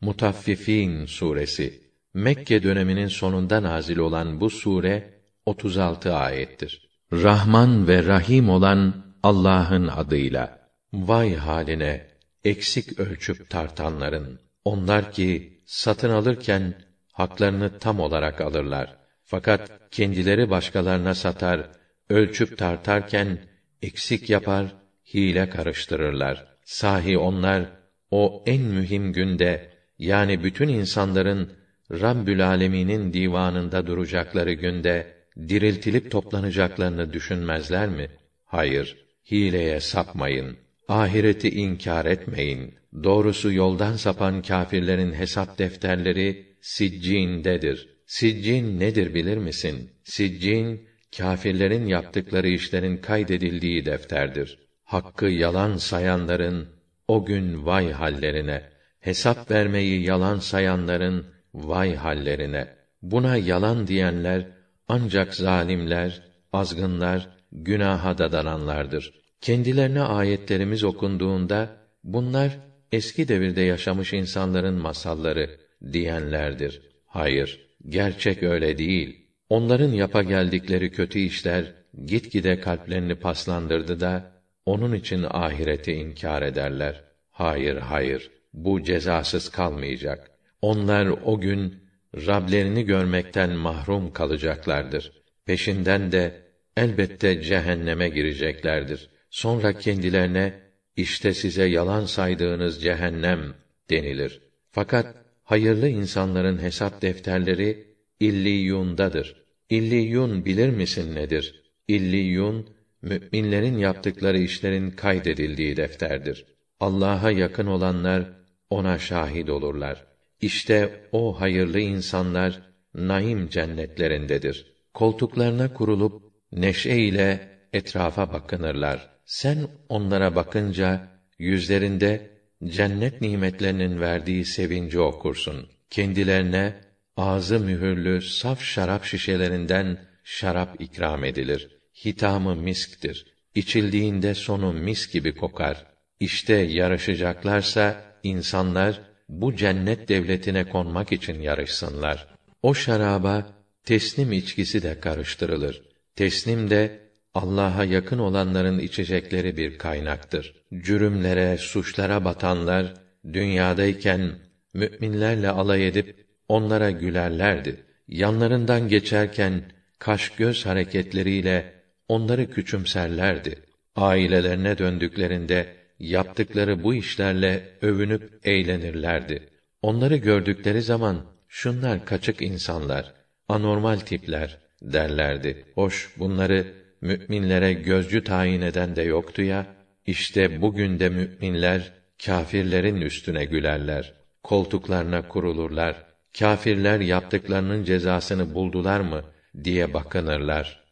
Mutaffifin suresi Mekke döneminin sonunda nazil olan bu sure 36 ayettir. Rahman ve Rahim olan Allah'ın adıyla. Vay haline eksik ölçüp tartanların. Onlar ki satın alırken haklarını tam olarak alırlar. Fakat kendileri başkalarına satar, ölçüp tartarken eksik yapar, hile karıştırırlar. Sahi onlar o en mühim günde yani bütün insanların Rabbül Alemin'in divanında duracakları günde diriltilip toplanacaklarını düşünmezler mi? Hayır, hileye sapmayın. Ahireti inkar etmeyin. Doğrusu yoldan sapan kâfirlerin hesap defterleri siccindedir. Siccin nedir bilir misin? Siccin kâfirlerin yaptıkları işlerin kaydedildiği defterdir. Hakkı yalan sayanların o gün vay hallerine, hesap vermeyi yalan sayanların vay hallerine. Buna yalan diyenler ancak zalimler, azgınlar, günaha dadananlardır. Kendilerine ayetlerimiz okunduğunda bunlar eski devirde yaşamış insanların masalları diyenlerdir. Hayır, gerçek öyle değil. Onların yapa geldikleri kötü işler gitgide kalplerini paslandırdı da onun için ahireti inkar ederler. Hayır, hayır. Bu cezasız kalmayacak. Onlar o gün Rablerini görmekten mahrum kalacaklardır. Peşinden de elbette cehenneme gireceklerdir. Sonra kendilerine işte size yalan saydığınız cehennem denilir. Fakat hayırlı insanların hesap defterleri illiyundadır. İlliyun bilir misin nedir? İlliyun müminlerin yaptıkları işlerin kaydedildiği defterdir. Allah'a yakın olanlar ona şahit olurlar. İşte o hayırlı insanlar naim cennetlerindedir. Koltuklarına kurulup neşe ile etrafa bakınırlar. Sen onlara bakınca yüzlerinde cennet nimetlerinin verdiği sevinci okursun. Kendilerine ağzı mühürlü saf şarap şişelerinden şarap ikram edilir. Hitamı misktir. İçildiğinde sonu mis gibi kokar. İşte yarışacaklarsa insanlar bu cennet devletine konmak için yarışsınlar. O şaraba teslim içkisi de karıştırılır. Teslim de Allah'a yakın olanların içecekleri bir kaynaktır. Cürümlere, suçlara batanlar dünyadayken müminlerle alay edip onlara gülerlerdi. Yanlarından geçerken kaş göz hareketleriyle onları küçümserlerdi. Ailelerine döndüklerinde yaptıkları bu işlerle övünüp eğlenirlerdi. Onları gördükleri zaman şunlar kaçık insanlar, anormal tipler derlerdi. Hoş bunları müminlere gözcü tayin eden de yoktu ya. İşte bugün de müminler kâfirlerin üstüne gülerler. Koltuklarına kurulurlar. Kâfirler yaptıklarının cezasını buldular mı diye bakınırlar.